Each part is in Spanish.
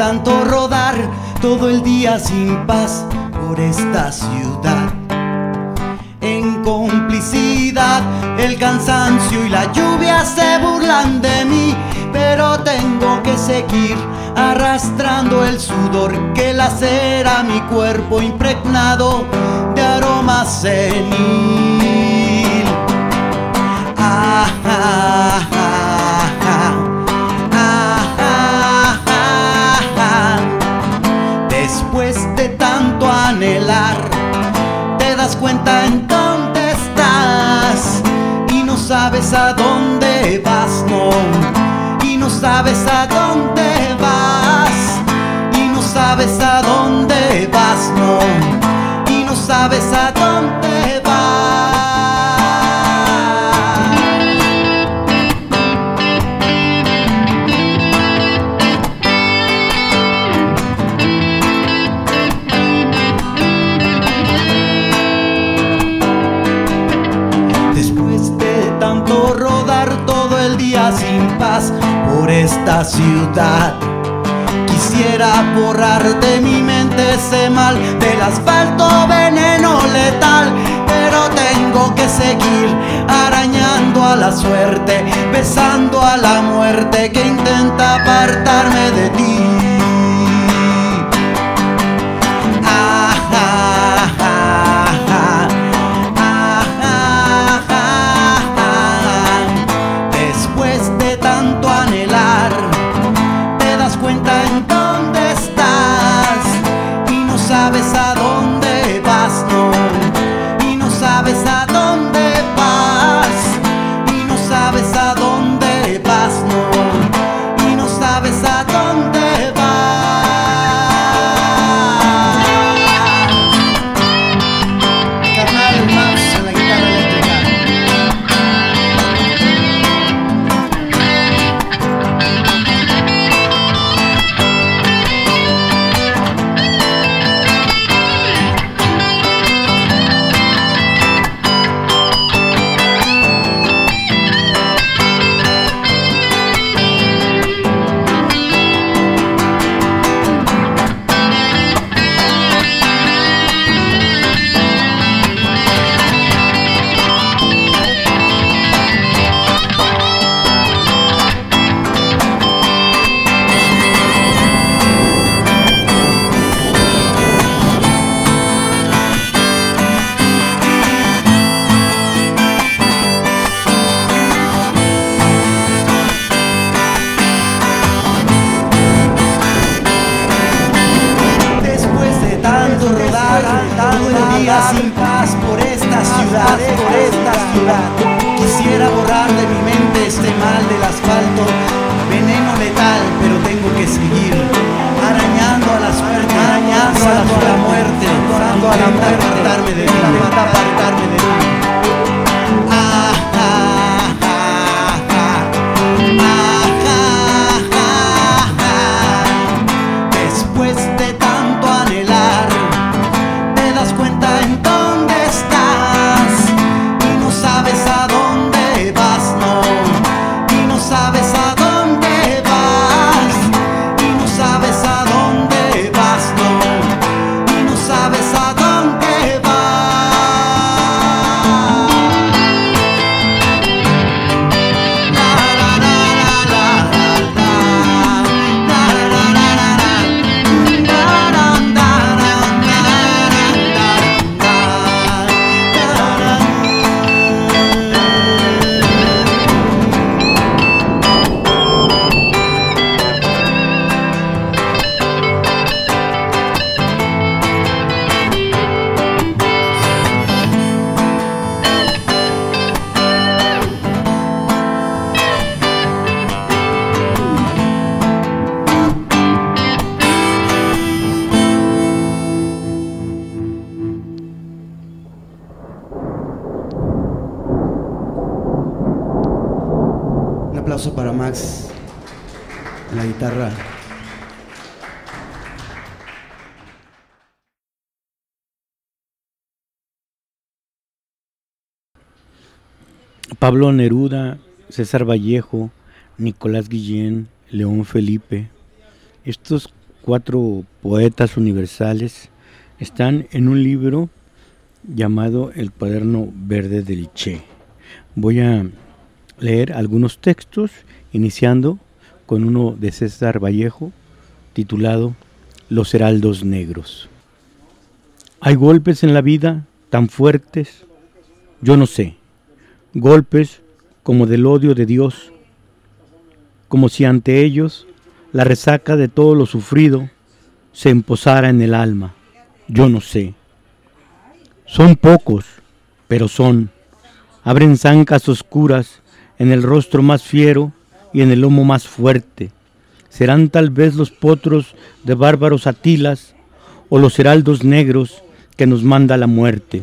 Tanto rodar todo el día sin paz por esta ciudad. En complicidad, el cansancio y la lluvia se burlan de mí, pero tengo que seguir arrastrando el sudor que lacera mi cuerpo impregnado de aroma senil. ah, ah, ese mal. Del asfalto veneno letal, pero tengo que seguir arañando a la suerte, besando a la muerte que intenta apartarme de ti. Pablo Neruda, César Vallejo, Nicolás Guillén, León Felipe. Estos cuatro poetas universales están en un libro llamado El cuaderno verde del Che. Voy a leer algunos textos, iniciando con uno de César Vallejo, titulado Los Heraldos Negros. Hay golpes en la vida tan fuertes, yo no sé, golpes como del odio de Dios, como si ante ellos la resaca de todo lo sufrido se emposara en el alma, yo no sé. Son pocos, pero son. Abren zancas oscuras en el rostro más fiero y en el lomo más fuerte. Serán tal vez los potros de bárbaros atilas o los heraldos negros que nos manda la muerte.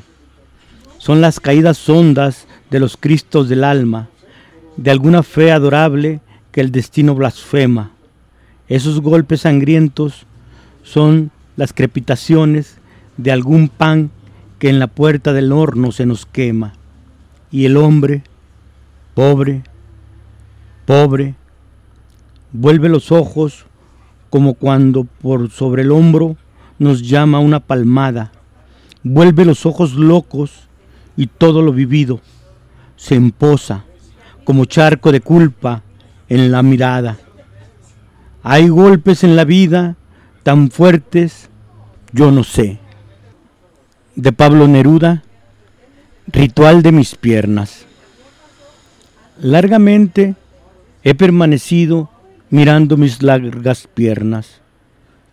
Son las caídas hondas de los cristos del alma, de alguna fe adorable que el destino blasfema. Esos golpes sangrientos son las crepitaciones de algún pan que en la puerta del horno se nos quema. Y el hombre, pobre, pobre, vuelve los ojos como cuando por sobre el hombro nos llama una palmada, vuelve los ojos locos y todo lo vivido se emposa como charco de culpa en la mirada. Hay golpes en la vida tan fuertes, yo no sé. De Pablo Neruda, Ritual de mis piernas. Largamente he permanecido mirando mis largas piernas,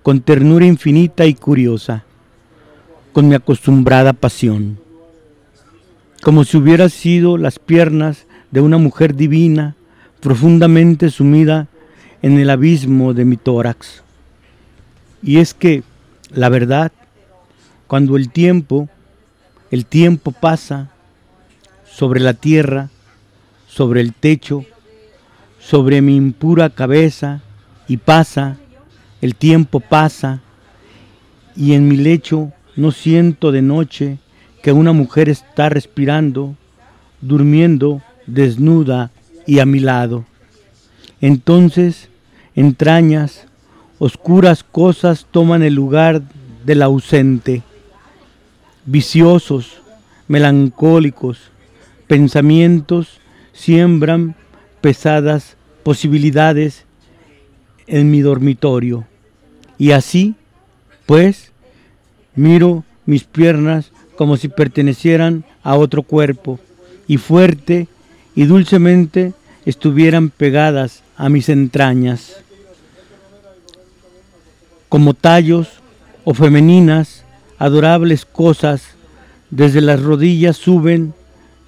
con ternura infinita y curiosa, con mi acostumbrada pasión como si hubiera sido las piernas de una mujer divina, profundamente sumida en el abismo de mi tórax. Y es que, la verdad, cuando el tiempo, el tiempo pasa sobre la tierra, sobre el techo, sobre mi impura cabeza, y pasa, el tiempo pasa, y en mi lecho no siento de noche que una mujer está respirando, durmiendo, desnuda y a mi lado. Entonces, entrañas, oscuras cosas toman el lugar del ausente. Viciosos, melancólicos, pensamientos siembran pesadas posibilidades en mi dormitorio. Y así, pues, miro mis piernas como si pertenecieran a otro cuerpo y fuerte y dulcemente estuvieran pegadas a mis entrañas. Como tallos o femeninas, adorables cosas, desde las rodillas suben,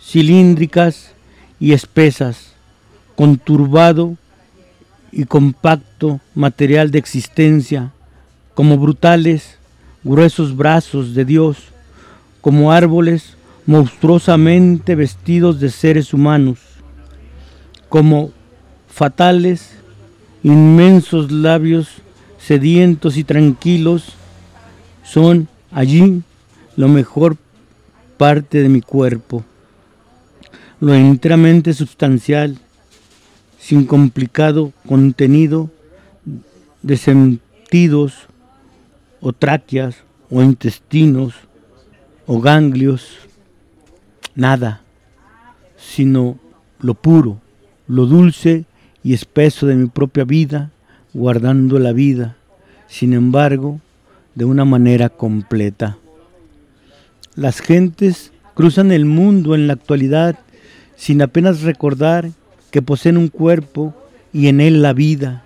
cilíndricas y espesas, conturbado y compacto material de existencia, como brutales, gruesos brazos de Dios, como árboles monstruosamente vestidos de seres humanos, como fatales, inmensos labios sedientos y tranquilos, son allí lo mejor parte de mi cuerpo, lo enteramente sustancial, sin complicado contenido de sentidos o tráqueas o intestinos o ganglios, nada, sino lo puro, lo dulce y espeso de mi propia vida, guardando la vida, sin embargo, de una manera completa. Las gentes cruzan el mundo en la actualidad sin apenas recordar que poseen un cuerpo y en él la vida.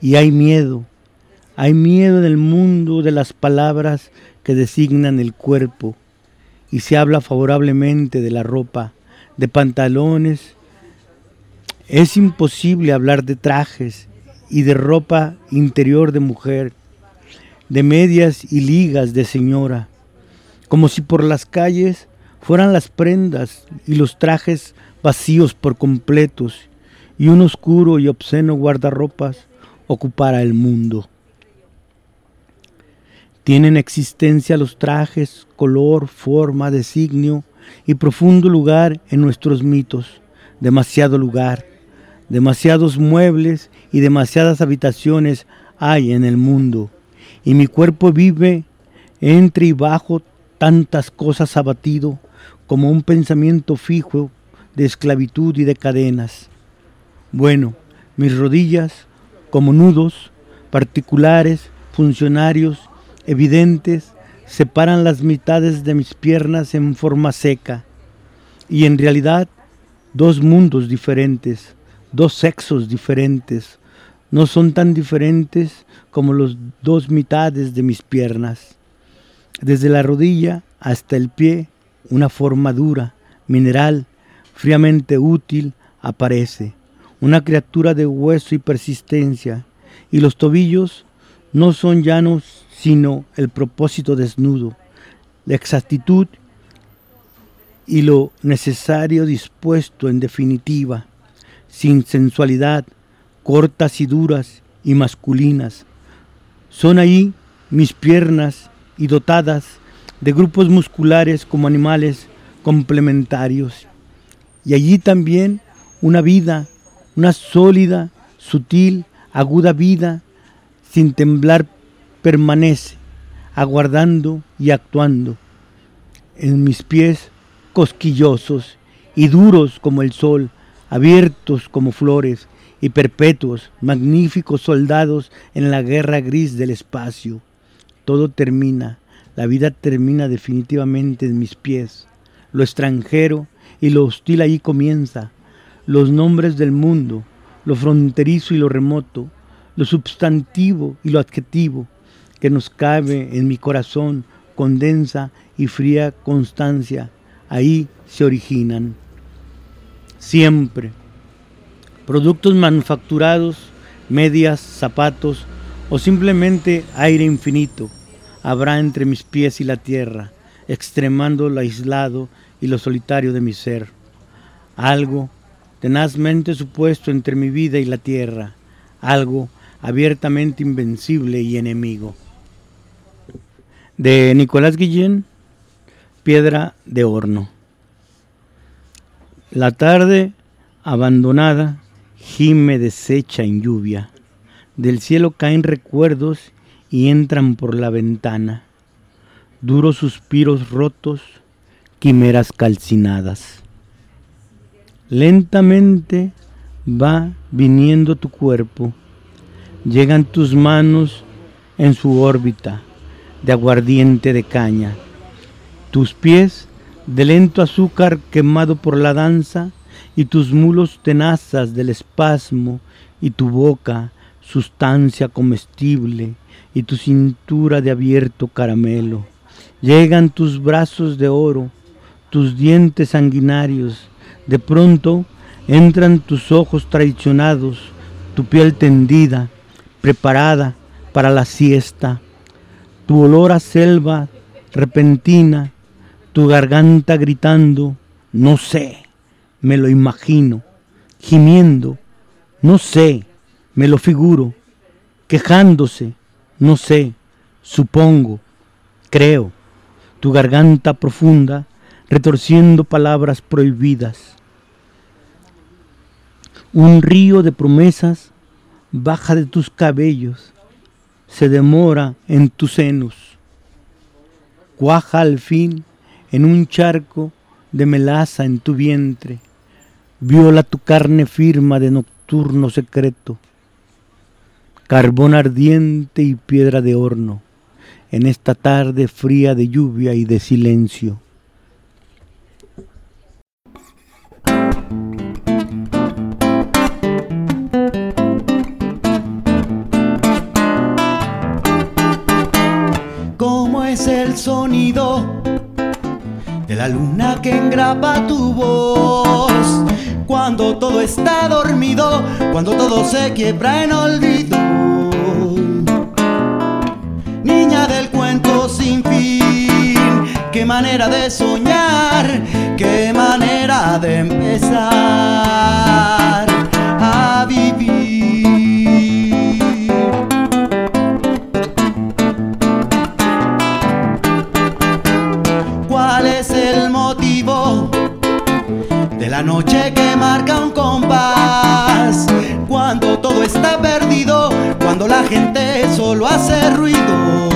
Y hay miedo, hay miedo en el mundo de las palabras designan el cuerpo y se habla favorablemente de la ropa, de pantalones. Es imposible hablar de trajes y de ropa interior de mujer, de medias y ligas de señora, como si por las calles fueran las prendas y los trajes vacíos por completos y un oscuro y obsceno guardarropas ocupara el mundo. Tienen existencia los trajes, color, forma, designio y profundo lugar en nuestros mitos, demasiado lugar, demasiados muebles y demasiadas habitaciones hay en el mundo, y mi cuerpo vive entre y bajo tantas cosas abatido como un pensamiento fijo de esclavitud y de cadenas. Bueno, mis rodillas, como nudos particulares, funcionarios, evidentes, separan las mitades de mis piernas en forma seca, y en realidad dos mundos diferentes, dos sexos diferentes, no son tan diferentes como los dos mitades de mis piernas. Desde la rodilla hasta el pie, una forma dura, mineral, fríamente útil, aparece, una criatura de hueso y persistencia, y los tobillos no son llanos sino el propósito desnudo, la exactitud y lo necesario dispuesto en definitiva, sin sensualidad, cortas y duras y masculinas. Son ahí mis piernas y dotadas de grupos musculares como animales complementarios. Y allí también una vida, una sólida, sutil, aguda vida, sin temblar, permanece, aguardando y actuando. En mis pies cosquillosos y duros como el sol, abiertos como flores y perpetuos, magníficos soldados en la guerra gris del espacio. Todo termina, la vida termina definitivamente en mis pies. Lo extranjero y lo hostil ahí comienza. Los nombres del mundo, lo fronterizo y lo remoto, lo substantivo y lo adjetivo que nos cabe en mi corazón con densa y fría constancia, ahí se originan. Siempre. Productos manufacturados, medias, zapatos o simplemente aire infinito habrá entre mis pies y la tierra, extremando lo aislado y lo solitario de mi ser. Algo tenazmente supuesto entre mi vida y la tierra, algo abiertamente invencible y enemigo. De Nicolás Guillén, Piedra de Horno. La tarde abandonada gime deshecha en lluvia. Del cielo caen recuerdos y entran por la ventana. Duros suspiros rotos, quimeras calcinadas. Lentamente va viniendo tu cuerpo. Llegan tus manos en su órbita de aguardiente de caña. Tus pies de lento azúcar quemado por la danza y tus mulos tenazas del espasmo y tu boca sustancia comestible y tu cintura de abierto caramelo. Llegan tus brazos de oro, tus dientes sanguinarios, de pronto entran tus ojos traicionados, tu piel tendida, preparada para la siesta, tu olor a selva repentina, tu garganta gritando, no sé, me lo imagino, gimiendo, no sé, me lo figuro, quejándose, no sé, supongo, creo, tu garganta profunda, retorciendo palabras prohibidas. Un río de promesas baja de tus cabellos, se demora en tus senos, cuaja al fin en un charco de melaza en tu vientre. Viola tu carne firma de nocturno secreto, carbón ardiente y piedra de horno, en esta tarde fría de lluvia y de silencio. Sonido de la luna que engrapa tu voz? cuando todo está dormido, cuando todo se quiebra en olvido. Niña del cuento sin fin, qué manera de soñar, qué manera de empezar. La noche que marca un compás, cuando todo está perdido, cuando la gente solo hace ruido.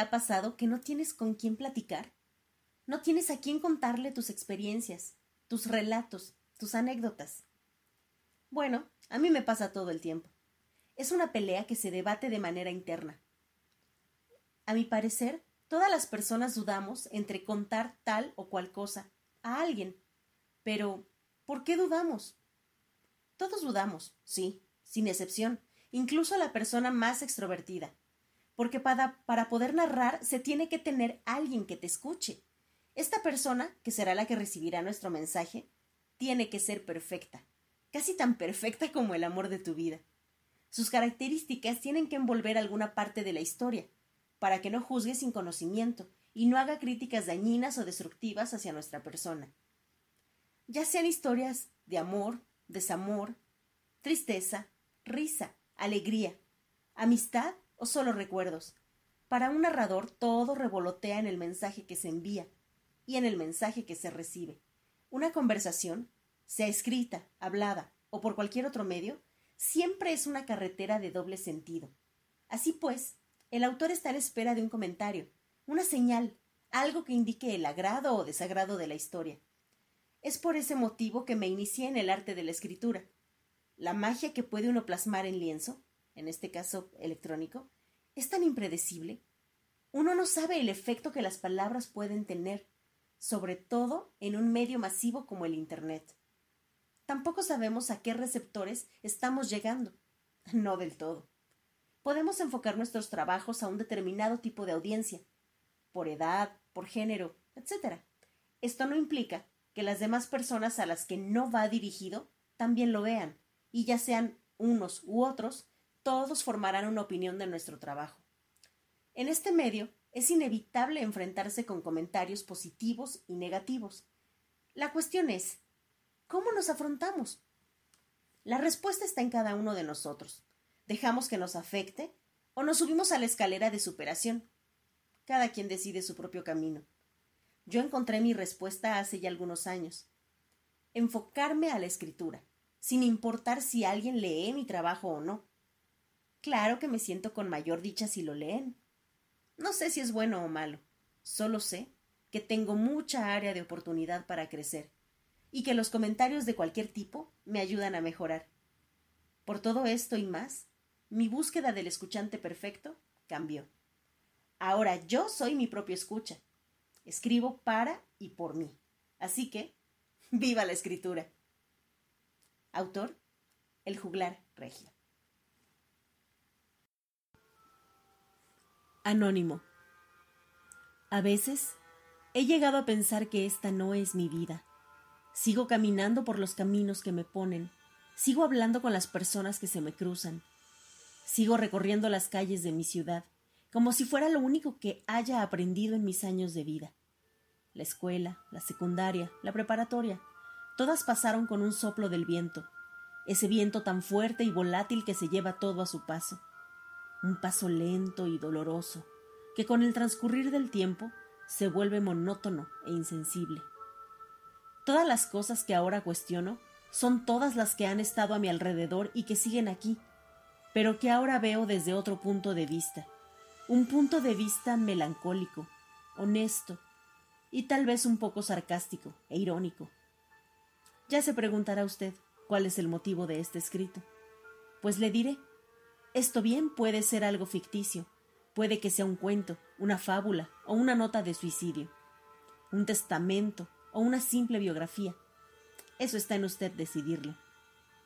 Ha pasado que no tienes con quién platicar? No tienes a quién contarle tus experiencias, tus relatos, tus anécdotas. Bueno, a mí me pasa todo el tiempo. Es una pelea que se debate de manera interna. A mi parecer, todas las personas dudamos entre contar tal o cual cosa a alguien. Pero, ¿por qué dudamos? Todos dudamos, sí, sin excepción, incluso la persona más extrovertida porque para, para poder narrar se tiene que tener alguien que te escuche. Esta persona, que será la que recibirá nuestro mensaje, tiene que ser perfecta, casi tan perfecta como el amor de tu vida. Sus características tienen que envolver alguna parte de la historia, para que no juzgue sin conocimiento y no haga críticas dañinas o destructivas hacia nuestra persona. Ya sean historias de amor, desamor, tristeza, risa, alegría, amistad o solo recuerdos. Para un narrador todo revolotea en el mensaje que se envía y en el mensaje que se recibe. Una conversación, sea escrita, hablada o por cualquier otro medio, siempre es una carretera de doble sentido. Así pues, el autor está a la espera de un comentario, una señal, algo que indique el agrado o desagrado de la historia. Es por ese motivo que me inicié en el arte de la escritura. La magia que puede uno plasmar en lienzo en este caso electrónico, es tan impredecible. Uno no sabe el efecto que las palabras pueden tener, sobre todo en un medio masivo como el Internet. Tampoco sabemos a qué receptores estamos llegando. No del todo. Podemos enfocar nuestros trabajos a un determinado tipo de audiencia, por edad, por género, etc. Esto no implica que las demás personas a las que no va dirigido también lo vean, y ya sean unos u otros, todos formarán una opinión de nuestro trabajo. En este medio es inevitable enfrentarse con comentarios positivos y negativos. La cuestión es, ¿cómo nos afrontamos? La respuesta está en cada uno de nosotros. ¿Dejamos que nos afecte o nos subimos a la escalera de superación? Cada quien decide su propio camino. Yo encontré mi respuesta hace ya algunos años. Enfocarme a la escritura, sin importar si alguien lee mi trabajo o no. Claro que me siento con mayor dicha si lo leen. No sé si es bueno o malo, solo sé que tengo mucha área de oportunidad para crecer y que los comentarios de cualquier tipo me ayudan a mejorar. Por todo esto y más, mi búsqueda del escuchante perfecto cambió. Ahora yo soy mi propio escucha. Escribo para y por mí. Así que, viva la escritura. Autor, El juglar regio. Anónimo. A veces he llegado a pensar que esta no es mi vida. Sigo caminando por los caminos que me ponen, sigo hablando con las personas que se me cruzan, sigo recorriendo las calles de mi ciudad, como si fuera lo único que haya aprendido en mis años de vida. La escuela, la secundaria, la preparatoria, todas pasaron con un soplo del viento, ese viento tan fuerte y volátil que se lleva todo a su paso un paso lento y doloroso, que con el transcurrir del tiempo se vuelve monótono e insensible. Todas las cosas que ahora cuestiono son todas las que han estado a mi alrededor y que siguen aquí, pero que ahora veo desde otro punto de vista, un punto de vista melancólico, honesto y tal vez un poco sarcástico e irónico. Ya se preguntará usted cuál es el motivo de este escrito. Pues le diré esto bien puede ser algo ficticio, puede que sea un cuento, una fábula o una nota de suicidio, un testamento o una simple biografía. Eso está en usted decidirlo.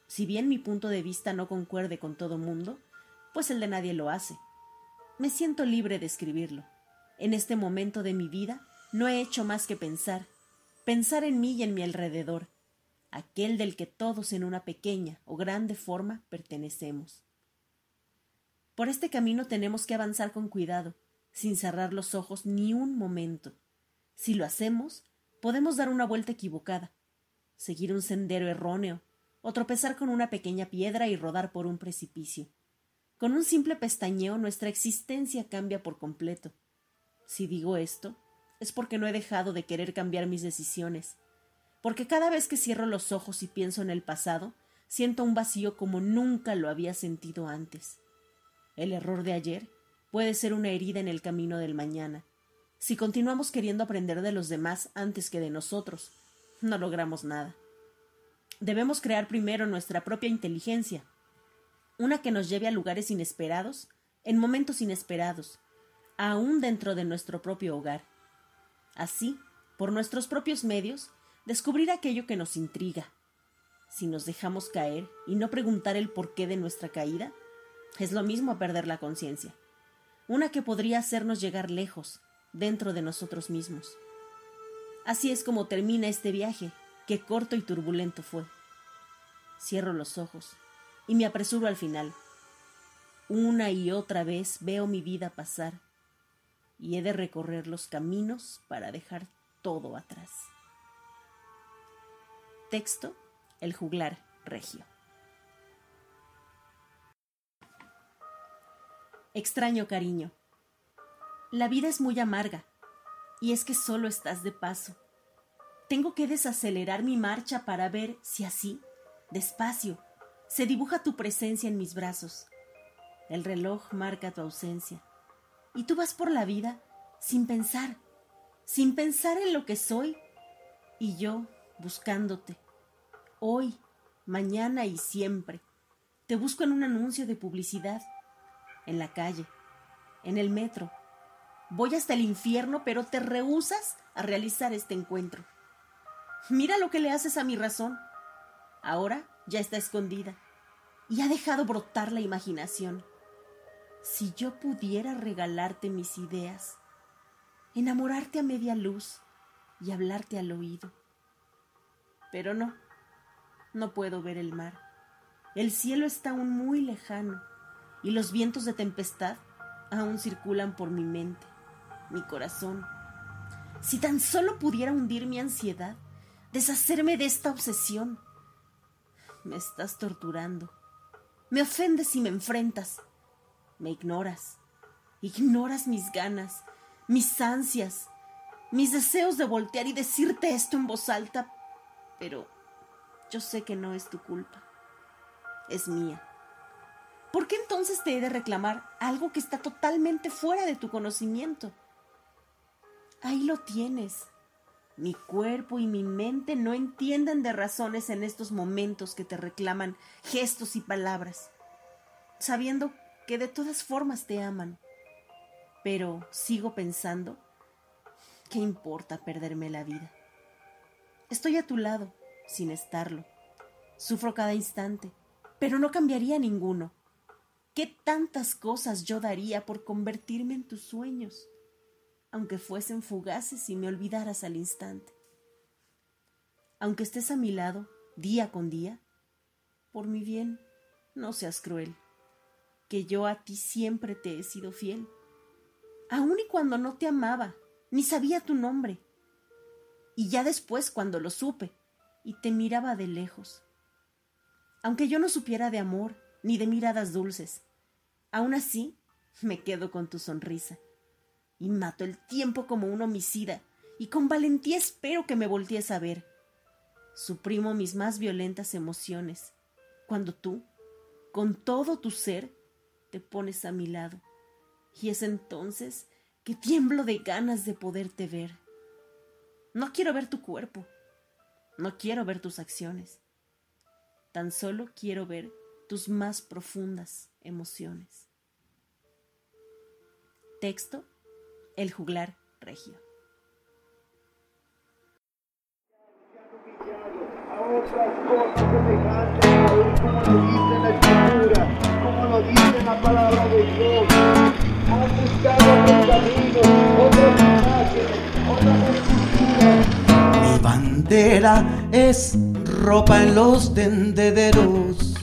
Si bien mi punto de vista no concuerde con todo mundo, pues el de nadie lo hace. Me siento libre de escribirlo. En este momento de mi vida no he hecho más que pensar, pensar en mí y en mi alrededor, aquel del que todos en una pequeña o grande forma pertenecemos. Por este camino tenemos que avanzar con cuidado, sin cerrar los ojos ni un momento. Si lo hacemos, podemos dar una vuelta equivocada, seguir un sendero erróneo, o tropezar con una pequeña piedra y rodar por un precipicio. Con un simple pestañeo nuestra existencia cambia por completo. Si digo esto, es porque no he dejado de querer cambiar mis decisiones, porque cada vez que cierro los ojos y pienso en el pasado, siento un vacío como nunca lo había sentido antes. El error de ayer puede ser una herida en el camino del mañana. Si continuamos queriendo aprender de los demás antes que de nosotros, no logramos nada. Debemos crear primero nuestra propia inteligencia, una que nos lleve a lugares inesperados, en momentos inesperados, aún dentro de nuestro propio hogar. Así, por nuestros propios medios, descubrir aquello que nos intriga. Si nos dejamos caer y no preguntar el porqué de nuestra caída, es lo mismo perder la conciencia, una que podría hacernos llegar lejos, dentro de nosotros mismos. Así es como termina este viaje, que corto y turbulento fue. Cierro los ojos y me apresuro al final. Una y otra vez veo mi vida pasar y he de recorrer los caminos para dejar todo atrás. Texto El juglar regio. Extraño cariño. La vida es muy amarga, y es que solo estás de paso. Tengo que desacelerar mi marcha para ver si así, despacio, se dibuja tu presencia en mis brazos. El reloj marca tu ausencia, y tú vas por la vida sin pensar, sin pensar en lo que soy, y yo buscándote, hoy, mañana y siempre. Te busco en un anuncio de publicidad en la calle, en el metro. Voy hasta el infierno, pero te rehusas a realizar este encuentro. Mira lo que le haces a mi razón. Ahora ya está escondida y ha dejado brotar la imaginación. Si yo pudiera regalarte mis ideas, enamorarte a media luz y hablarte al oído. Pero no, no puedo ver el mar. El cielo está aún muy lejano y los vientos de tempestad aún circulan por mi mente, mi corazón. Si tan solo pudiera hundir mi ansiedad, deshacerme de esta obsesión. Me estás torturando. Me ofendes y me enfrentas. Me ignoras. Ignoras mis ganas, mis ansias, mis deseos de voltear y decirte esto en voz alta, pero yo sé que no es tu culpa. Es mía. ¿Por qué entonces te he de reclamar algo que está totalmente fuera de tu conocimiento? Ahí lo tienes. Mi cuerpo y mi mente no entienden de razones en estos momentos que te reclaman gestos y palabras, sabiendo que de todas formas te aman. Pero sigo pensando, ¿qué importa perderme la vida? Estoy a tu lado, sin estarlo. Sufro cada instante, pero no cambiaría ninguno. ¿Qué tantas cosas yo daría por convertirme en tus sueños? aunque fuesen fugaces y me olvidaras al instante. Aunque estés a mi lado día con día, por mi bien, no seas cruel, que yo a ti siempre te he sido fiel, aun y cuando no te amaba, ni sabía tu nombre, y ya después cuando lo supe, y te miraba de lejos. Aunque yo no supiera de amor, ni de miradas dulces, aun así me quedo con tu sonrisa. Y mato el tiempo como un homicida, y con valentía espero que me voltees a ver. Suprimo mis más violentas emociones, cuando tú, con todo tu ser, te pones a mi lado, y es entonces que tiemblo de ganas de poderte ver. No quiero ver tu cuerpo, no quiero ver tus acciones, tan solo quiero ver tus más profundas emociones. Texto el juglar regio. Mi bandera es ropa en los tendederos.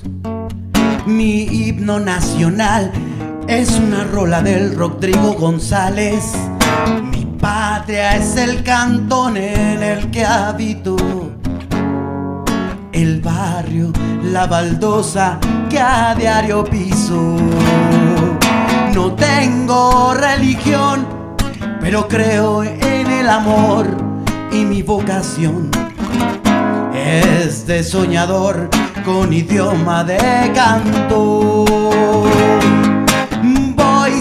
Mi himno nacional es una rola del Rodrigo González. Mi patria es el cantón en el que habito. El barrio, la baldosa que a diario piso. No tengo religión, pero creo en el amor y mi vocación es de soñador con idioma de canto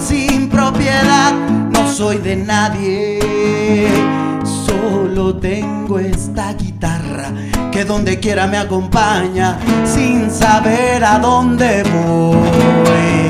sin propiedad, no soy de nadie. Solo tengo esta guitarra que donde quiera me acompaña sin saber a dónde voy.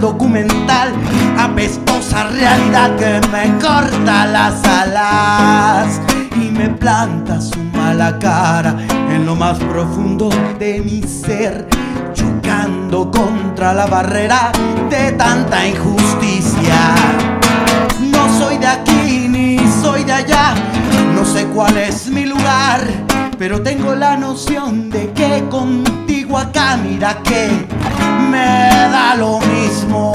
Documental, apestosa realidad que me corta las alas y me planta su mala cara en lo más profundo de mi ser, chocando contra la barrera de tanta injusticia. No soy de aquí ni soy de allá no sé cuál es mi lugar, pero tengo la noción de que contigo acá, mira que me lo mismo.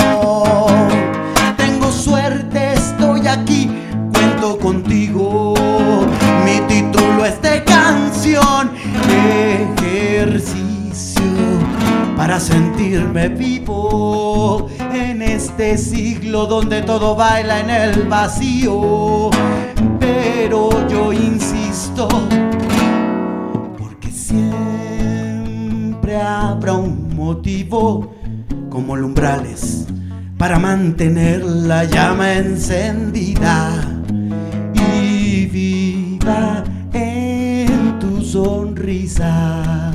Tengo suerte, estoy aquí, cuento contigo. Mi título es de canción, ejercicio para sentirme vivo en este siglo donde todo baila en el vacío pero yo insisto, porque siempre habrá un motivo como lumbrales para mantener la llama encendida y viva en tu sonrisa.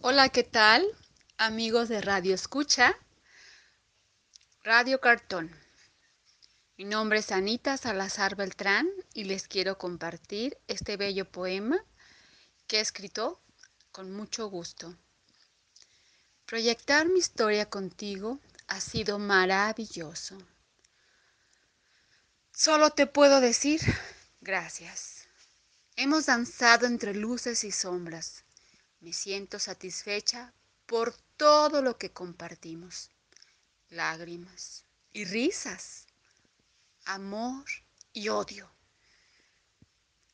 Hola, ¿qué tal? Amigos de Radio Escucha, Radio Cartón. Mi nombre es Anita Salazar Beltrán y les quiero compartir este bello poema que he escrito con mucho gusto. Proyectar mi historia contigo ha sido maravilloso. Solo te puedo decir gracias. Hemos danzado entre luces y sombras. Me siento satisfecha por todo lo que compartimos. Lágrimas y risas amor y odio.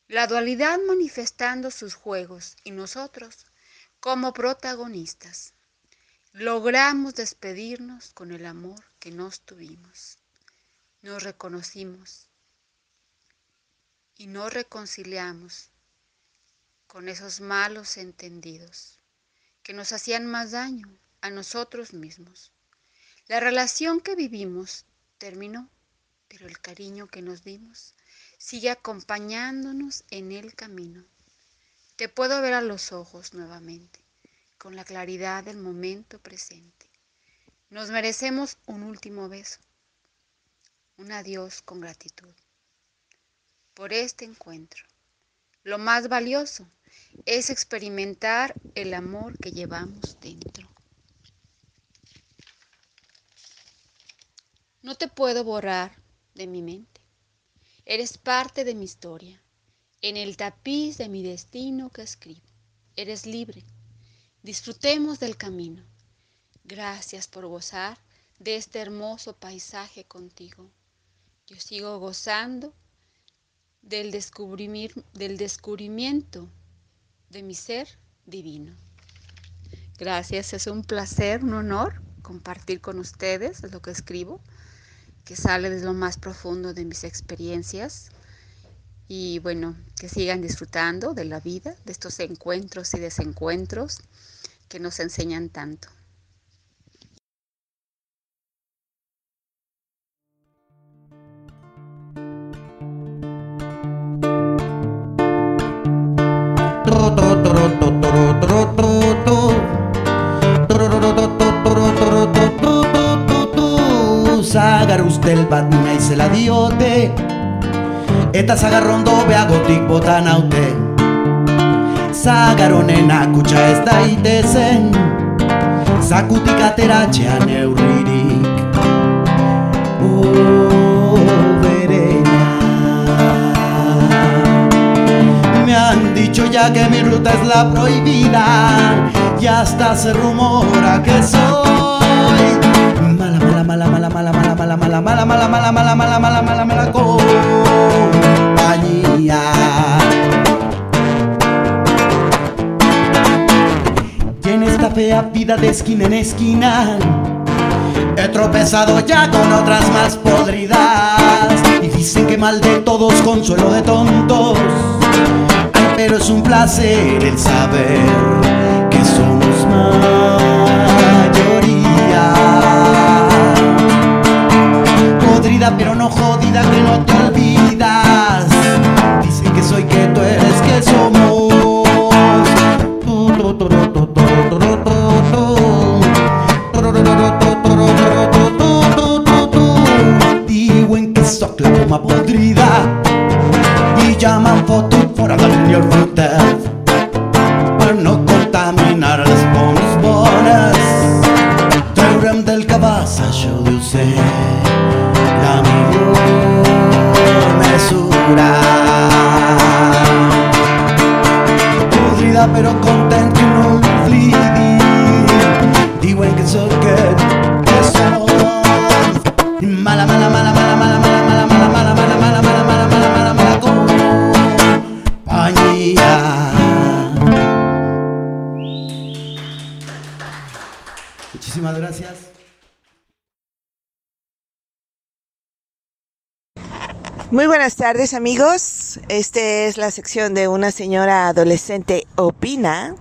La dualidad manifestando sus juegos y nosotros como protagonistas. Logramos despedirnos con el amor que nos tuvimos. Nos reconocimos y nos reconciliamos con esos malos entendidos que nos hacían más daño a nosotros mismos. La relación que vivimos terminó pero el cariño que nos dimos sigue acompañándonos en el camino. Te puedo ver a los ojos nuevamente, con la claridad del momento presente. Nos merecemos un último beso, un adiós con gratitud. Por este encuentro, lo más valioso es experimentar el amor que llevamos dentro. No te puedo borrar de mi mente. Eres parte de mi historia, en el tapiz de mi destino que escribo. Eres libre. Disfrutemos del camino. Gracias por gozar de este hermoso paisaje contigo. Yo sigo gozando del, del descubrimiento de mi ser divino. Gracias, es un placer, un honor compartir con ustedes lo que escribo que sale desde lo más profundo de mis experiencias y bueno, que sigan disfrutando de la vida, de estos encuentros y desencuentros que nos enseñan tanto. Eta zagarron dobe agotik botan haute Zagaronen akutsa ez daitezen Zakutik ateratxean eurririk Oberena Me han dicho ya que mi ruta es la prohibida Y hasta se rumora que soy mala, mala, mala, mala, mala, mala, mala, mala, mala, mala, mala, mala, mala, mala, mala, mala compañía. Y en esta fea vida de esquina en esquina He tropezado ya con otras más podridas. Y dicen que mal de todos, consuelo de tontos. Ay, pero es un placer el saber que somos mayoría. Pero no jodida que no te soy, que tú eres, que somos. Digo en que soc la poma podrida i ja m'han fotut fora del millor frutet per no contaminar les pomes bones. Treure'm del cabàs, això deu ser. Podrida pero contento y no flippy Digo en que soy que, que soy Mala, mala, mala, mala, mala, mala, mala, mala, mala, mala, mala, mala, mala, mala, mala, mala compañía Muchísimas gracias. Muy buenas tardes amigos. Esta es la sección de una señora adolescente opina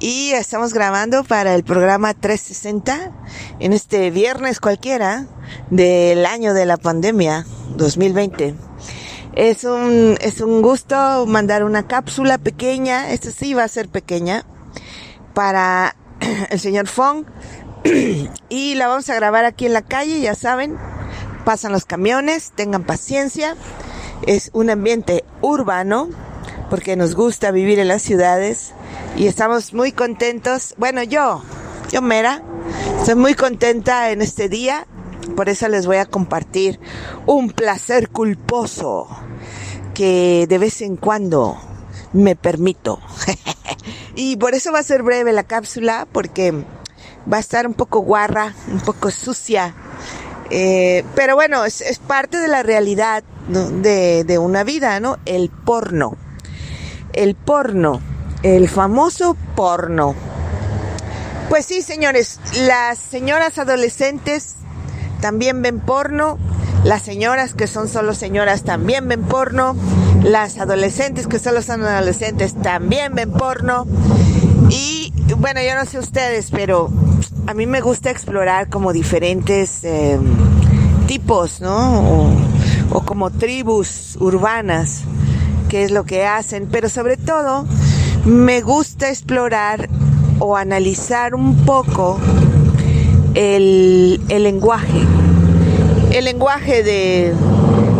y estamos grabando para el programa 360 en este viernes cualquiera del año de la pandemia 2020. Es un, es un gusto mandar una cápsula pequeña, esta sí va a ser pequeña, para el señor Fong y la vamos a grabar aquí en la calle, ya saben, pasan los camiones, tengan paciencia. Es un ambiente urbano porque nos gusta vivir en las ciudades y estamos muy contentos. Bueno, yo, yo Mera, estoy muy contenta en este día. Por eso les voy a compartir un placer culposo que de vez en cuando me permito. y por eso va a ser breve la cápsula porque va a estar un poco guarra, un poco sucia eh, pero bueno, es, parte de la realidad de, de una vida, ¿no? El porno. El porno. El famoso porno. Pues sí, señores, las señoras adolescentes también ven porno, las señoras que son solo señoras también ven porno, las adolescentes que solo son adolescentes también ven porno. Y bueno, yo no sé ustedes, pero a mí me gusta explorar como diferentes em, tipos, ¿no? O, como tribus urbanas, que es lo que hacen, pero sobre todo me gusta explorar o analizar un poco el, el lenguaje. El lenguaje de...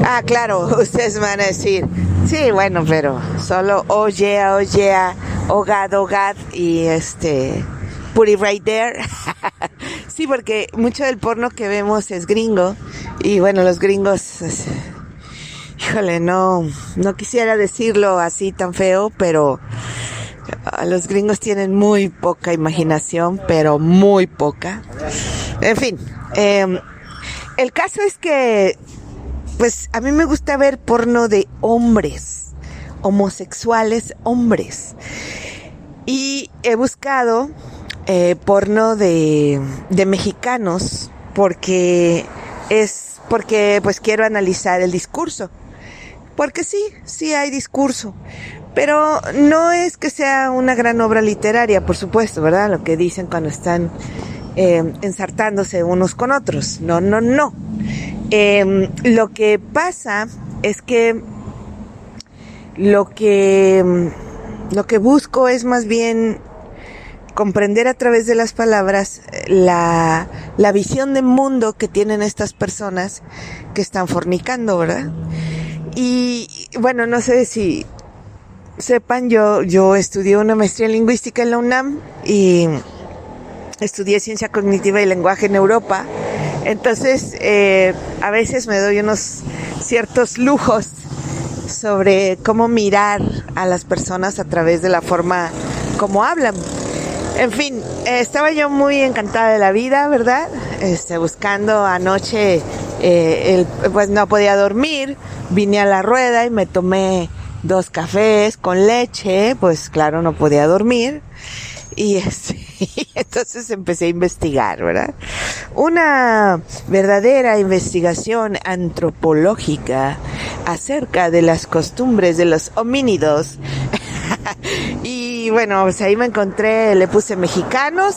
Ah, claro, ustedes van a decir, sí, bueno, pero solo oye, oye, hogad, hogad y este Put it right there. sí, porque mucho del porno que vemos es gringo. Y bueno, los gringos, híjole, no, no quisiera decirlo así tan feo, pero ah, los gringos tienen muy poca imaginación, pero muy poca. En fin, em, el caso es que, pues a mí me gusta ver porno de hombres, homosexuales hombres. Y he buscado eh, porno de, de mexicanos porque es porque pues quiero analizar el discurso. Porque sí, sí hay discurso. Pero no es que sea una gran obra literaria, por supuesto, ¿verdad? Lo que dicen cuando están eh, ensartándose unos con otros. No, no, no. Em, lo que pasa es que lo que lo que busco es más bien comprender a través de las palabras eh, la, la visión de mundo que tienen estas personas que están fornicando, ¿verdad? Y bueno, no sé si sepan, yo, yo estudié una maestría en lingüística en la UNAM y estudié ciencia cognitiva y lenguaje en Europa. Entonces, eh, a veces me doy unos ciertos lujos sobre cómo mirar a las personas a través de la forma como hablan. En fin, estaba yo muy encantada de la vida, ¿verdad? Este, buscando anoche, eh, pues no podía dormir, vine a la rueda y me tomé dos cafés con leche, pues claro, no podía dormir. Y este, entonces empecé a investigar, ¿verdad? Una verdadera investigación antropológica acerca de las costumbres de los homínidos y bueno, pues ahí me encontré, le puse mexicanos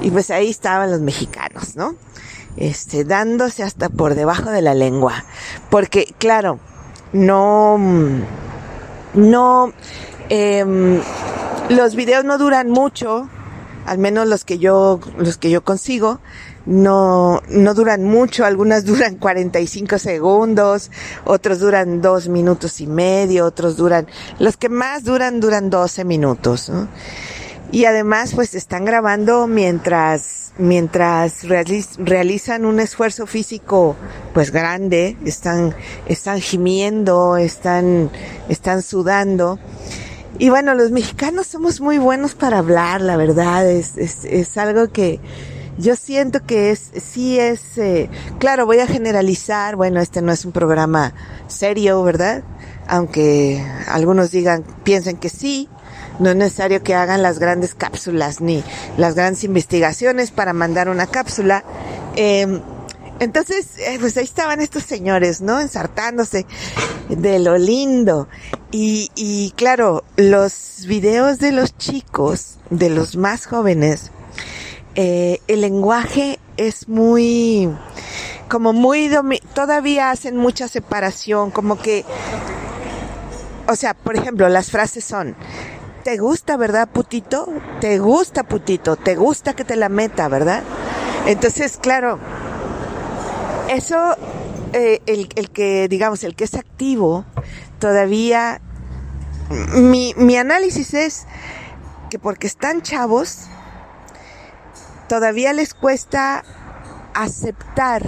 y pues ahí estaban los mexicanos, ¿no? Este, dándose hasta por debajo de la lengua. Porque, claro, no, no, eh, los videos no duran mucho, al menos los que yo, los que yo consigo no, no duran mucho, algunas duran 45 segundos, otros duran dos minutos y medio, otros duran, los que más duran duran 12 minutos, ¿no? Y además pues están grabando mientras, mientras realizan un esfuerzo físico pues grande, están, están gimiendo, están, están sudando. Y bueno, los mexicanos somos muy buenos para hablar, la verdad, es, es, es algo que, yo siento que es, sí es, eh, claro, voy a generalizar, bueno, este no es un programa serio, ¿verdad? Aunque algunos digan, piensen que sí, no es necesario que hagan las grandes cápsulas ni las grandes investigaciones para mandar una cápsula. Eh, Entonces, eh, pues ahí estaban estos señores, ¿no? Ensartándose de lo lindo. Y, y claro, los videos de los chicos, de los más jóvenes, eh, el lenguaje es muy, como muy, todavía hacen mucha separación, como que, o sea, por ejemplo, las frases son, ¿te gusta, verdad, putito? ¿Te gusta, putito? ¿Te gusta que te la meta, verdad? Entonces, claro, eso, eh, el, que, digamos, el que es activo, todavía, mi, mi análisis es que porque están chavos, todavía les cuesta aceptar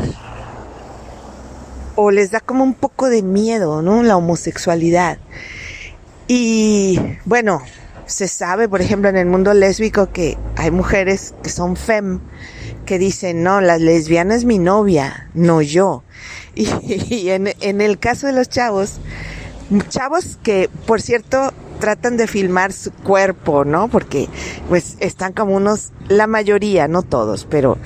o les da como un poco de miedo, ¿no? La homosexualidad. Y bueno, se sabe, por ejemplo, en el mundo lésbico que hay mujeres que son fem, que dicen, no, la lesbiana es mi novia, no yo. Y, en, el caso de los chavos, chavos que, por cierto, tratan de filmar su cuerpo, ¿no? Porque, pues, están como unos, la mayoría, no todos, pero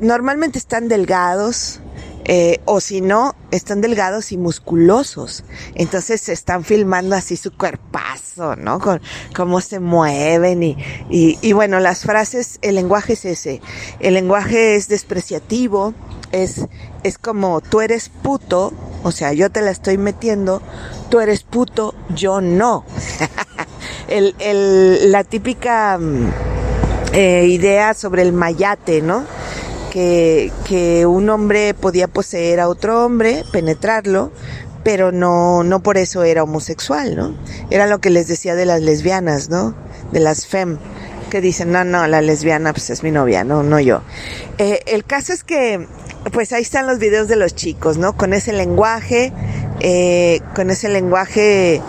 normalmente están delgados, eh, o si no, están delgados y musculosos. Entonces se están filmando así su cuerpazo, ¿no? Con cómo se mueven y, y, y bueno, las frases, el lenguaje es ese. El lenguaje es despreciativo, es, es como tú eres puto, o sea, yo te la estoy metiendo, tú eres puto, yo no. el, el, la típica mm, eh, idea sobre el mayate, ¿no? Que, que un hombre podía poseer a otro hombre, penetrarlo, pero no, no por eso era homosexual, ¿no? Era lo que les decía de las lesbianas, ¿no? De las fem, que dicen, no, no, la lesbiana pues es mi novia, no, no yo. Eh, el caso es que, pues ahí están los videos de los chicos, ¿no? Con ese lenguaje, eh, con ese lenguaje,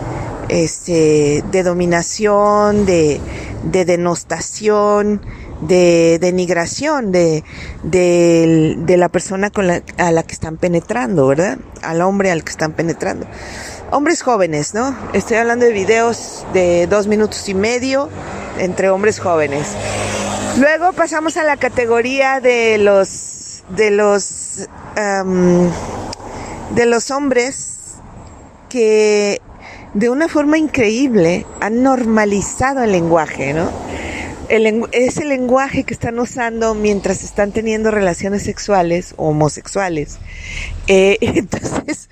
este, de dominación, de, de denostación, de denigración de, de, de, la persona a la que están penetrando, ¿verdad? Al hombre al que están penetrando. Hombres jóvenes, ¿no? Estoy hablando de videos de dos minutos y medio entre hombres jóvenes. Luego pasamos a la categoría de los, de los, de los hombres que de una forma increíble han normalizado el lenguaje, ¿no? El, ese lenguaje que están usando mientras están teniendo relaciones sexuales o homosexuales. Eh, entonces,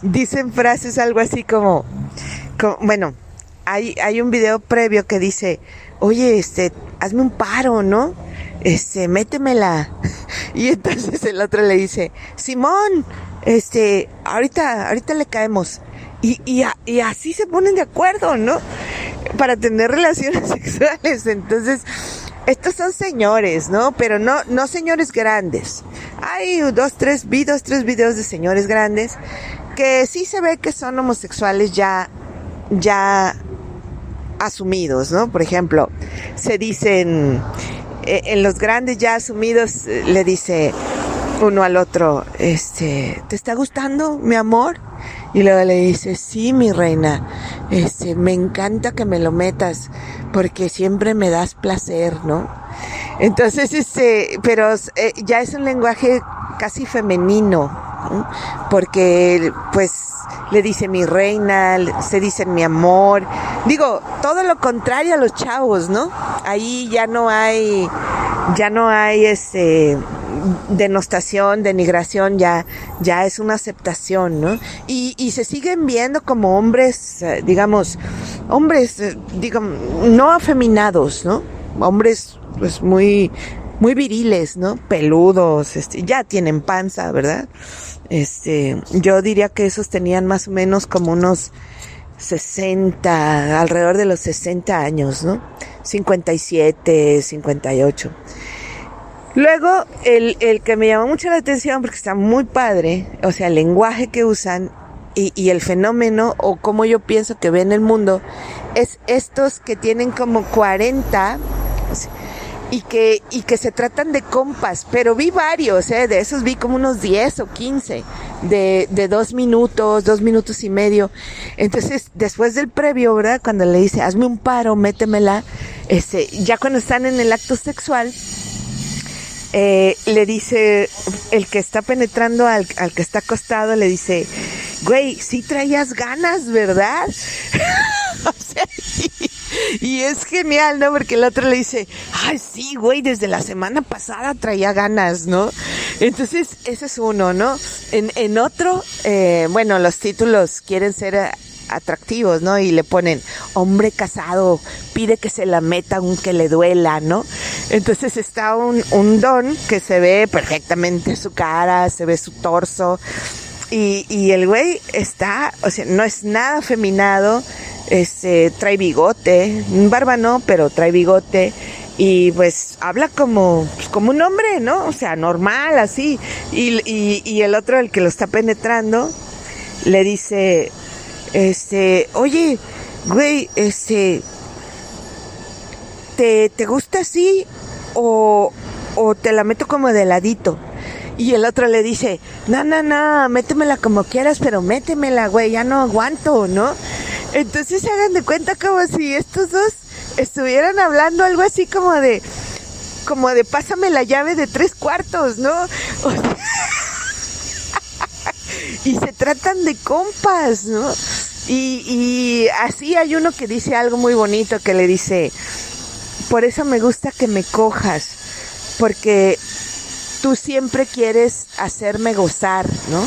dicen frases algo así como, bueno, hay, hay un video previo que dice, oye, este, hazme un paro, ¿no? Este, métemela. Y entonces el otro le dice, Simón, este, ahorita, ahorita le caemos. Y, y, y así se ponen de acuerdo, ¿no? Para tener relaciones sexuales. Entonces, estos son señores, ¿no? Pero no, no señores grandes. Hay dos, tres, vi dos, tres videos de señores grandes que sí se ve que son homosexuales ya, ya asumidos, ¿no? Por ejemplo, se dicen, eh, en los grandes ya asumidos, eh, le dice uno al otro, este, ¿te está gustando, mi amor? Y luego le dice, sí, mi reina, este, me encanta que me lo metas, porque siempre me das placer, ¿no? Entonces, este, pero eh, ya es un lenguaje casi femenino, porque pues le dice mi reina, se dice mi amor. Digo, todo lo contrario a los chavos, ¿no? Ahí ya no hay, ya no hay ese denostación, denigración, ya, ya es una aceptación, ¿no? Y, y se siguen viendo como hombres, eh, digamos, hombres, eh, digamos, no afeminados, ¿no? Hombres, pues muy, muy viriles, ¿no? Peludos, este, ya tienen panza, ¿verdad? Este, yo diría que esos tenían más o menos como unos 60, alrededor de los 60 años, ¿no? 57, 58. Luego, el, el que me llamó mucho la atención, porque está muy padre, o sea, el lenguaje que usan y, el fenómeno, o como yo pienso que ven el mundo, es estos que tienen como 40 y que, y que se tratan de compas, pero vi varios, ¿eh? de esos vi como unos 10 o 15, de, de dos minutos, dos minutos y medio. Entonces, después del previo, ¿verdad? Cuando le dice, hazme un paro, métemela, ese, ya cuando están en el acto sexual, eh, le dice, el que está penetrando al, al que está acostado, le dice, güey, sí traías ganas, ¿verdad? y es genial, ¿no? Porque el otro le dice, ay, sí, güey, desde la semana pasada traía ganas, ¿no? Entonces, ese es uno, ¿no? En, en otro, eh, bueno, los títulos quieren ser eh, atractivos, ¿no? Y le ponen, hombre casado, pide que se la meta aunque le duela, ¿no? Entonces está un, un don que se ve perfectamente su cara, se ve su torso. Y, y el güey está, o sea, no es nada afeminado, este, trae bigote, barba no, pero trae bigote y pues habla como, pues, como un hombre, ¿no? O sea, normal, así. Y, y, y el otro, el que lo está penetrando, le dice, este, oye, güey, este, ¿te, te gusta así o, o te la meto como de ladito? Y el otro le dice, no, no, no, métemela como quieras, pero métemela, güey, ya no aguanto, ¿no? Entonces se hagan de cuenta como si estos dos estuvieran hablando algo así como de, como de pásame la llave de tres cuartos, ¿no? Y se tratan de compas, ¿no? Y, y así hay uno que dice algo muy bonito que le dice, por eso me gusta que me cojas, porque tú siempre quieres hacerme gozar, ¿no?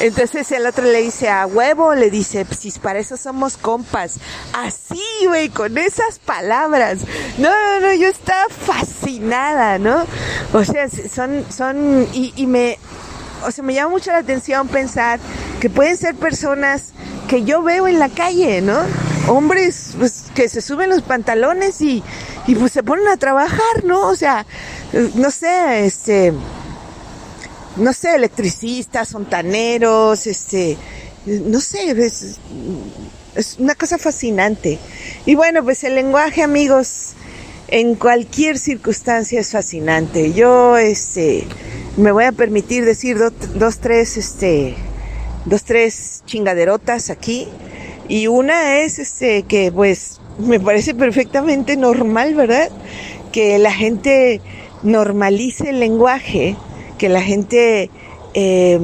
Entonces el otro le dice a huevo, le dice, si para eso somos compas. Así, güey, con esas palabras. No, no, no, yo estaba fascinada, ¿no? O sea, son, son, y, me, o sea, me llama mucho la atención pensar que pueden ser personas que yo veo en la calle, ¿no? Hombres pues, que se suben los pantalones y, y pues se ponen a trabajar, ¿no? O sea, no sé, este, no sé, electricistas, fontaneros, este, no sé, es, es una cosa fascinante. Y bueno, pues el lenguaje, amigos, en cualquier circunstancia es fascinante. Yo, este, me voy a permitir decir do, dos, tres, este, dos, tres chingaderotas aquí. Y una es, este, que pues me parece perfectamente normal, ¿verdad? Que la gente normalice el lenguaje, que la gente eh,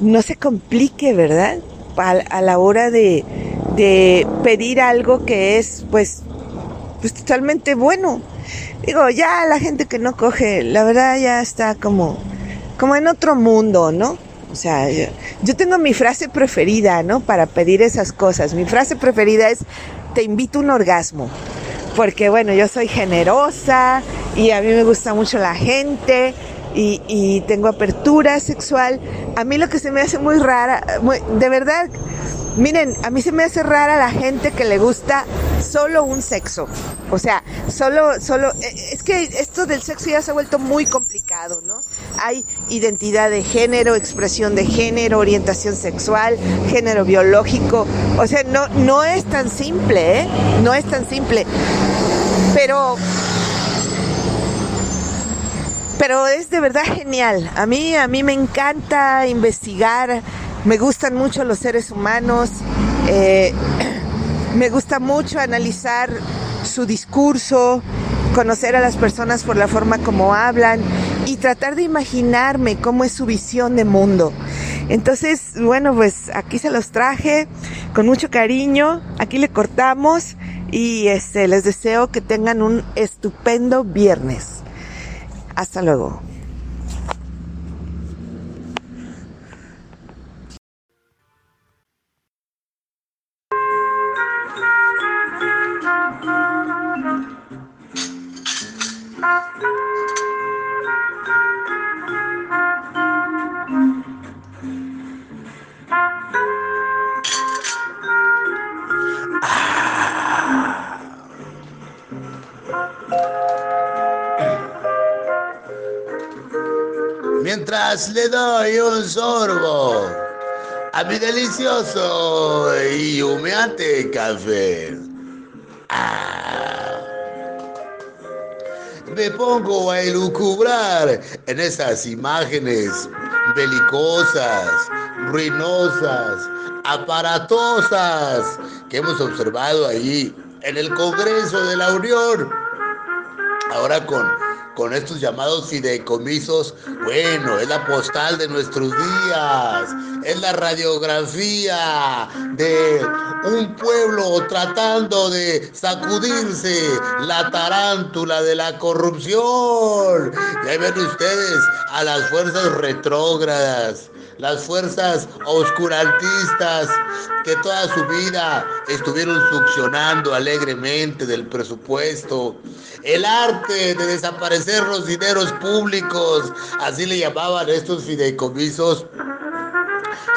no se complique, ¿verdad? A, a la hora de, pedir algo que es, pues, pues totalmente bueno. Digo, ya la gente que no coge, la verdad ya está como, como en otro mundo, ¿no? O sea, yo, yo tengo mi frase preferida, ¿no? Para pedir esas cosas. Mi frase preferida es, te invito a un orgasmo. Porque bueno, yo soy generosa y a mí me gusta mucho la gente y, y, tengo apertura sexual. A mí lo que se me hace muy rara, de verdad, miren, a mí se me hace rara la gente que le gusta solo un sexo. O sea, solo, solo, es que esto del sexo ya se ha vuelto muy complicado, ¿no? Hay identidad de género, expresión de género, orientación sexual, género biológico. O sea, no, no es tan simple, ¿eh? No es tan simple. Pero pero es de verdad genial. A mí, a mí me encanta investigar, me gustan mucho los seres humanos, eh, me gusta mucho analizar su discurso, conocer a las personas por la forma como hablan y tratar de imaginarme cómo es su visión de mundo. Entonces, bueno, pues aquí se los traje con mucho cariño, aquí le cortamos y este, les deseo que tengan un estupendo viernes. Hasta luego. Mientras le doy un sorbo a mi delicioso y humeante café. Ah. Me pongo a elucubrar en esas imágenes belicosas, ruinosas, aparatosas que hemos observado allí en el Congreso de la Unión. Ahora con con estos llamados fideicomisos, bueno, es la postal de nuestros días, es la radiografía de un pueblo tratando de sacudirse la tarántula de la corrupción. Y ahí ven ustedes a las fuerzas retrógradas, las fuerzas oscurantistas que toda su vida estuvieron succionando alegremente del presupuesto. El arte de desaparecer los dineros públicos, así le llamaban estos fideicomisos.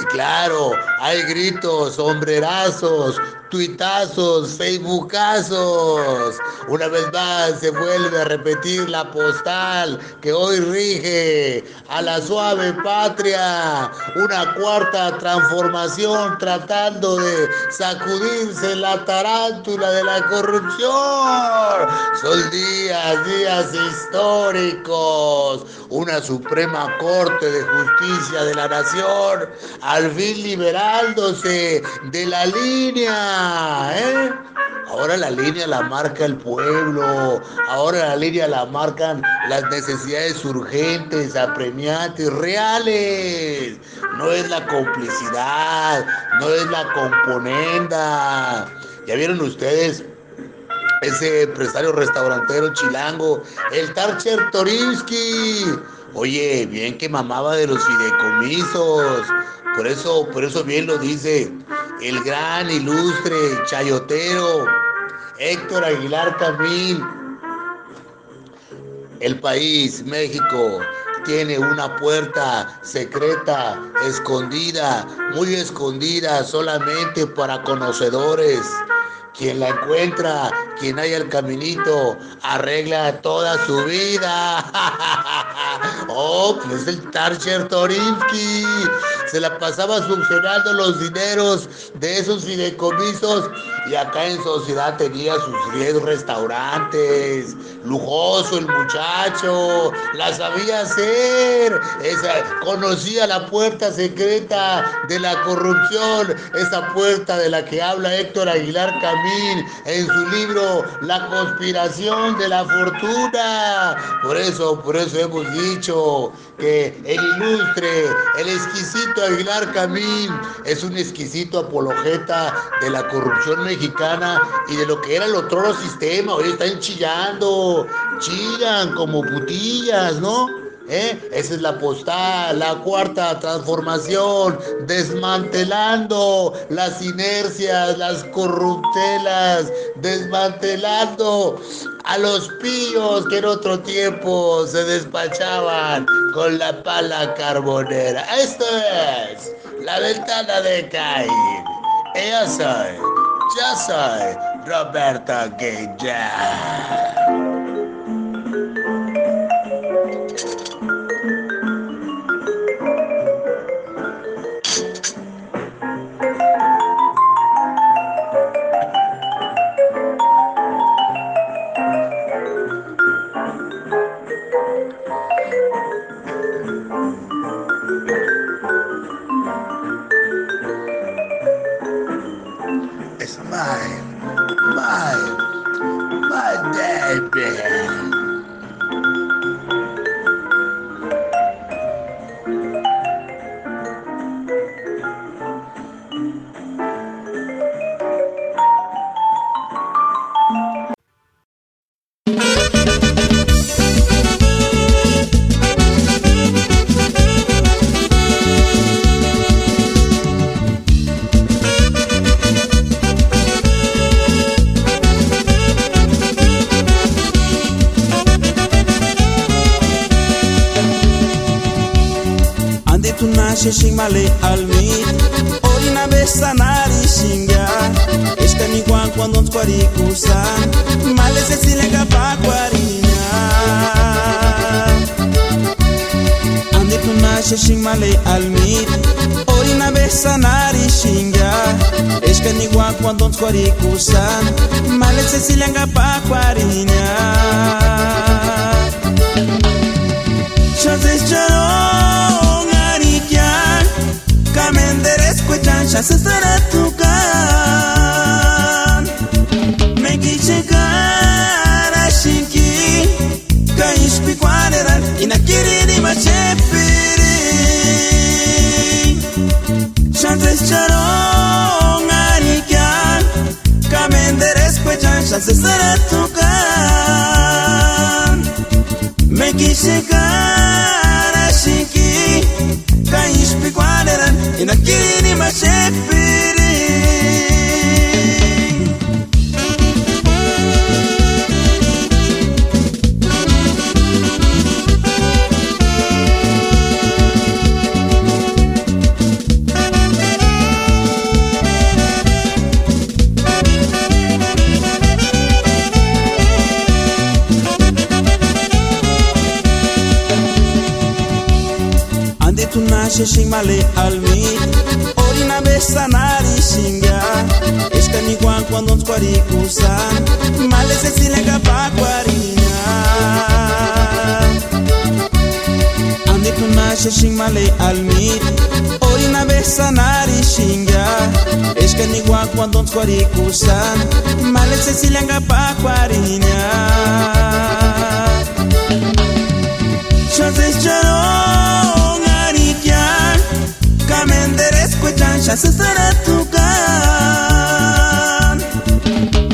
Y claro, hay gritos, sombrerazos, tuitazos, facebookazos. Una vez más se vuelve a repetir la postal que hoy rige a la suave patria. Una cuarta transformación tratando de sacudirse la tarántula de la corrupción. Son días, días históricos. Una Suprema Corte de Justicia de la Nación al fin liberándose de la línea ¿eh? Ahora la línea la marca el pueblo, ahora la línea la marcan las necesidades urgentes, apremiantes, reales. No es la complicidad, no es la componenda. ¿Ya vieron ustedes? Ese empresario restaurantero chilango, el Tarcher Torinsky. Oye, bien que mamaba de los fideicomisos. Por eso, por eso bien lo dice el gran ilustre chayotero Héctor Aguilar Camín. El país, México, tiene una puerta secreta, escondida, muy escondida, solamente para conocedores. Quien la encuentra, quien haya el caminito, arregla toda su vida. oh, pues el Tarcher Torinsky se la pasaba succionando los dineros de esos fideicomisos y acá en sociedad tenía sus 10 restaurantes, lujoso el muchacho, la sabía hacer, esa, conocía la puerta secreta de la corrupción, esa puerta de la que habla Héctor Aguilar Camín en su libro La conspiración de la fortuna. Por eso, por eso hemos dicho que el ilustre, el exquisito Aguilar Camín es un exquisito apologeta de la corrupción mexicana y de lo que era el otro sistema. Hoy están chillando, chillan como putillas, ¿no? ¿Eh? Esa es la postal, la cuarta transformación, desmantelando las inercias, las corruptelas, desmantelando a los pillos que en otro tiempo se despachaban con la pala carbonera. Esto es la ventana de Caín. Yo soy, yo soy Roberto Guillén. baby. Male almi Orina besa nari shinga Eshka ni kwan kwando ntskwari kusan Male se silenga pa kwarinya Ande tuna shishing male almi Orina besa nari shinga Eshka ni kwan kwando ntskwari kusan Male se silenga pa kwarinya Aisha sister atukan mekichekar ashinki kaishpi kwareral inakiriri machepiri chantres charon arikan kamenderes kwechan chances sister atukan mekichekar required and my mashepi. Shishing male almi Orina besa nari shinga Eshka ni kwan cuando nos kusan Male se silenga pa kwarinya Ande kuna shishing male almi Orina besa nari shinga Eshka ni kwan cuando nos kusan Male se silenga pa kwarinya Chances charo Şansızlara tukan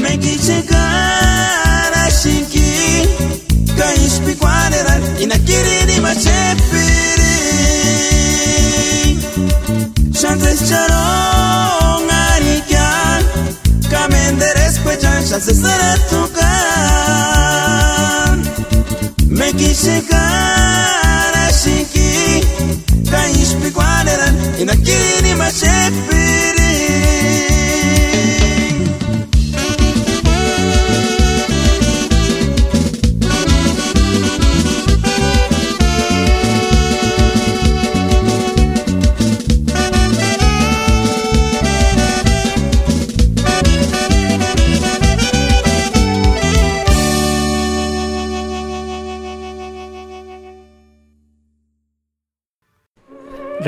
Mengi çıkar aşinki Kayış bir kuanerar İnakirini maçepiri Şantres çaron arikan Kamenderes pecan Şansızlara tukan Mengi çıkar aşinki Kayış bir kuanerar inakili mashepi.